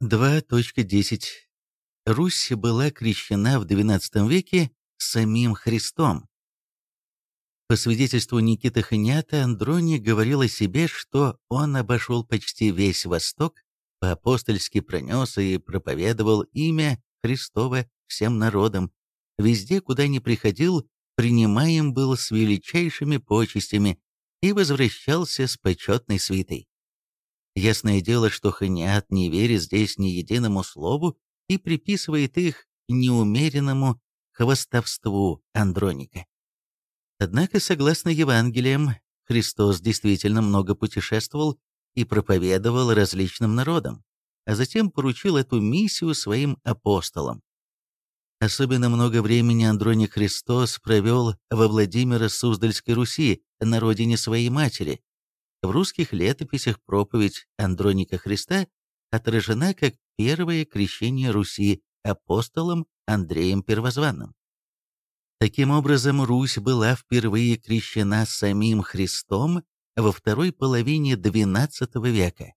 2.10. Русь была крещена в XII веке самим Христом. По свидетельству Никиты Ханята, Андрони говорил о себе, что он обошел почти весь Восток, по-апостольски пронес и проповедовал имя Христово всем народам. Везде, куда ни приходил, принимаем был с величайшими почестями и возвращался с почетной свитой. Ясное дело, что Ханиат не верит здесь ни единому слову и приписывает их неумеренному хвостовству Андроника. Однако, согласно Евангелиям, Христос действительно много путешествовал и проповедовал различным народам, а затем поручил эту миссию своим апостолам. Особенно много времени Андроник Христос провел во Владимиро-Суздальской Руси, на родине своей матери. В русских летописях проповедь Андроника Христа отражена как первое крещение Руси апостолом Андреем Первозванным. Таким образом, Русь была впервые крещена самим Христом во второй половине XII века.